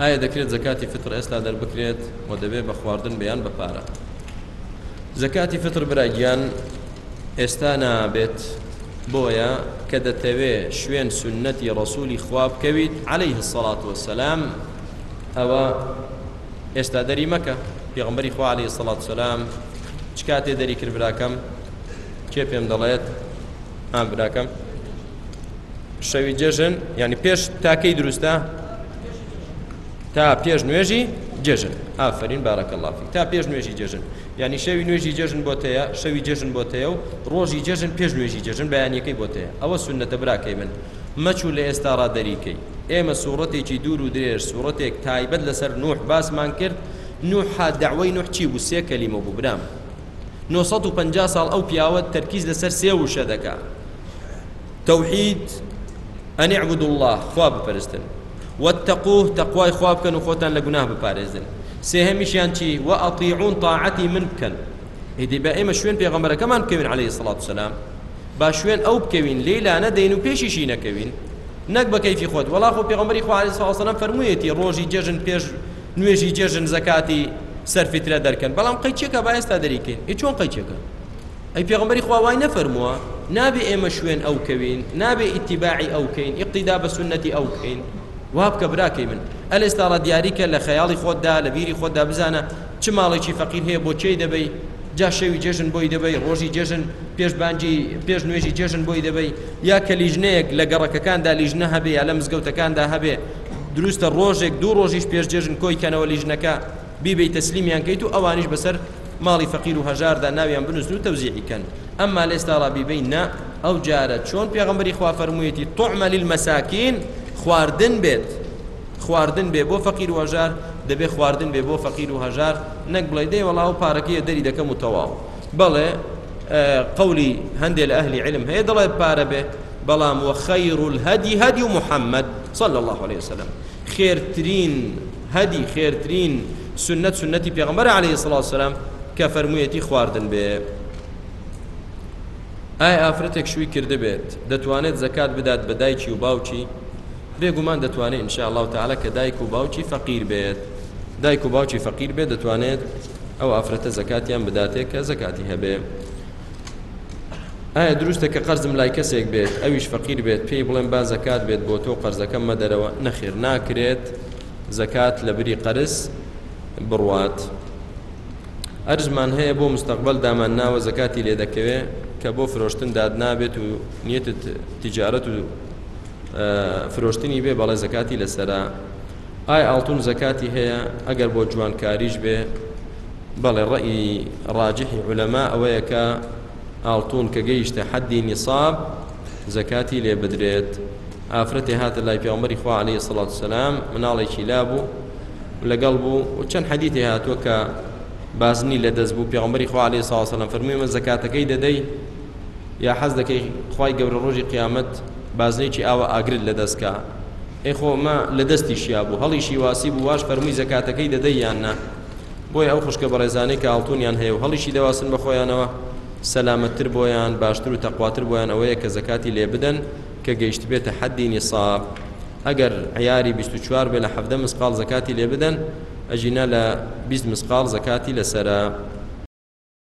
ئایا دەکرێت زەکاتی فطر ئێستا دەربکرێت و دەبێت بە خواردن بیان بە پارە زەکاتی فطر براگیان ئێستا نابێت بۆیە کە دەتەوێ شوێن سنەتی ڕسوولی خواب بکەویت عليه الصلاة والسلام ئەوە ئێستا دەری مەکە پێغمبەری خوا عليه الصلاة والسلام چ کاتێ دەری کرد براکەم کێ پێم دەڵێت ئام براکەم شەوی جەژن ینی پێش تاکەی دروستە تا پێش نوێژی جەژن ئافرین بارەکە لافی تا پێش نوێژی جەژن ینی شەوی نوێژی جەژن بۆتەیە شەوی جەژن بۆتەیە و ڕۆژی جەژن پێش نوێژی جەژن بەیانەکەی بۆتەیە ئەوە سنەتە براکەی من مەچوو لە ئێستا ڕادەریکەی ئێمە سوورەتێکی دوور و درێژ سوورەتێک تایبەت لەسەر نوح باسمان کرد نوحا داوای نوح چی بوو سێ کەلیمە بوو برام 950 ساڵ ئەو پیاوە تەرکیز لەسەر سێ وشە دەکا تەوحید ئەنی عبد الله خوا بپەرستن واتقوه تەقوای خوا بکەن و خۆتان لە گوناه بپارێزن سێهەمیشیان چی و ئەطیعون طاعەتی من بکەن ئیدی بە ئێمە شوێن پێغەمبەرەکەمان بکەوین عليه سڵات سلام با شوێن ئەو بکەوین لێی لا نەدەین و پێشیشی نەکەوین نەک بە کەیفی خۆت وەڵا خۆ پێغەمبەری خوا عليه سڵات سلام فەرموویەتی ڕۆژی جەژن پێش نوێژی جەژن زەکاتی سەرفیترە دەرکەن بەڵام قەیچێکە با ئێستا دەریکەین ئێ چۆن قەیچێکە ئەی پێغەمبەری خوا وای نەفەرمووە نابێ ئێمە شوێن ئەو کەوین نابێ ئیتیباعی ئەو کەین ئیقتیدا بە سنەتی ئەو کەین وابکە براکەی من ئەل ئێستاڕە دیاریکە لە خەیاڵی خۆتدا لە بیری خۆتدا بزانە چ ماڵێکی فەقیر هەیە بۆ چێی دەبەی جا شەوی جێژن بۆی دەبەی ڕۆژی جێژن پێش بانجی پێش نوێژی جێژن بۆی دەبەی یا کە لیژنەیەک لە گەڕەکەکاندا لیژنە هەبێ یا لە مزگەوتەکاندا هەبێ دروستە ڕۆژێک دوو ڕۆژیش پێش جێژن کۆی کەنەوە لیژنەکە بیبەی تەسلیمیان کەیت و ئەوانیش بەسەر ماڵی فەقیر و هەژاردا ناویان بنووسن و تەوزیعی کەن ئەمما لێستاڵا بیبەی نا ئەو جارە چۆن پێغەمبەری خوا فەرموویەتی طعمە للمساکین خواردن بێت خواردن بێ بۆ فەقیر و هەژار دەبێ خواردن بێ بۆ فەقیر و هەژار نەک بڵێ دەی وەڵا و پارەکەیە دەری دەکەم و تەواو بەڵێ قولی هەندێ لە ئەهلی علم هەیە دەڵێ پارە بێ بەڵام وە خەیر الهدی هدی محمد صلى الله عليه وسلم خێرترین هەدی، خێرترین سوننەت سوننەتی پێغەمبەرە عەلەیهی سڵاو و سەلام کە فەرموویەتی خواردن بێ. ئایا ئافرەتێک شووی کردبێت دەتوانێت زەکات بدات بە دایکی و باوکی؟ بێگومان دەتوانێت ان شاء الله تعالی کە دایک و باوکی فەقیر بێت. دایک و باوکی فەقیر بێت دەتوانێت ئەو ئافرەتە زەکاتیان بداتێ کە زەکاتی هەبێ. ئایا دروستە کە قەرزم لای کەسێک بێت ئەویش فەقیر بێت پێی بڵێم با زەکات بێت بۆ تۆ قەرزەکەم مەدەرەوە نەخێر ناکرێت زەکات لە بری قەرز بڕوات ئەرزمان هەیە بۆ مستەقبل دامان ناوە زەکاتی لێ دەکەوێ کە بۆ فرۆشتن داد نابێت و نیەتت تجارەت و فرۆشتنی بێ بەڵێ زەکاتی لەسرە ئایا ئاڵتون زەکاتی هەیە ئەگەر بۆ جوانکاریش بێ بەڵێ ڕەئی ڕاجحی علەما ئەوەیە کە ئاڵتون کە گەیشتە حەدی نیصاب زەکاتی لێ بدرێت ئافرەتی هاتە لای پیامبەری خوا عليه سڵات سلام مناڵێکی لابوو لەگەڵ بوو و چەند حەدیتی هاتووە کە بازنی لە دەست بوو پیامبەری خوا عليه سڵات سلام فەرمووی من زەکاتەکەی دەدەی یا حەز دەکەی خوای گەورە ڕۆژی قیامەت بازنەیەکی ئاوە ئاگرت لەدەست کا ئەی خۆ ئەمە لە دەستی شیا بوو هەڵیشی واسی بوو واش فەرمووی زەکاتەکەی دەدەی یان نا بۆیە ئەو خوشکە بەڕێزانەی کە ئاڵتونیان هەیە و هەڵیشی دەواسن بە خۆیانەوە سەلامەتتر بۆیان باشتر و تەقواتر بۆیان ئەوەیە کە زەکاتی لێ بدەن کە گەیشت بێتە حەدی نیصاب ئەگەر عیاری 24 بێ لە 17 مسقال زەکاتی لێ بدەن ئەژینا لە 20 مسقال زەکاتی لەسرە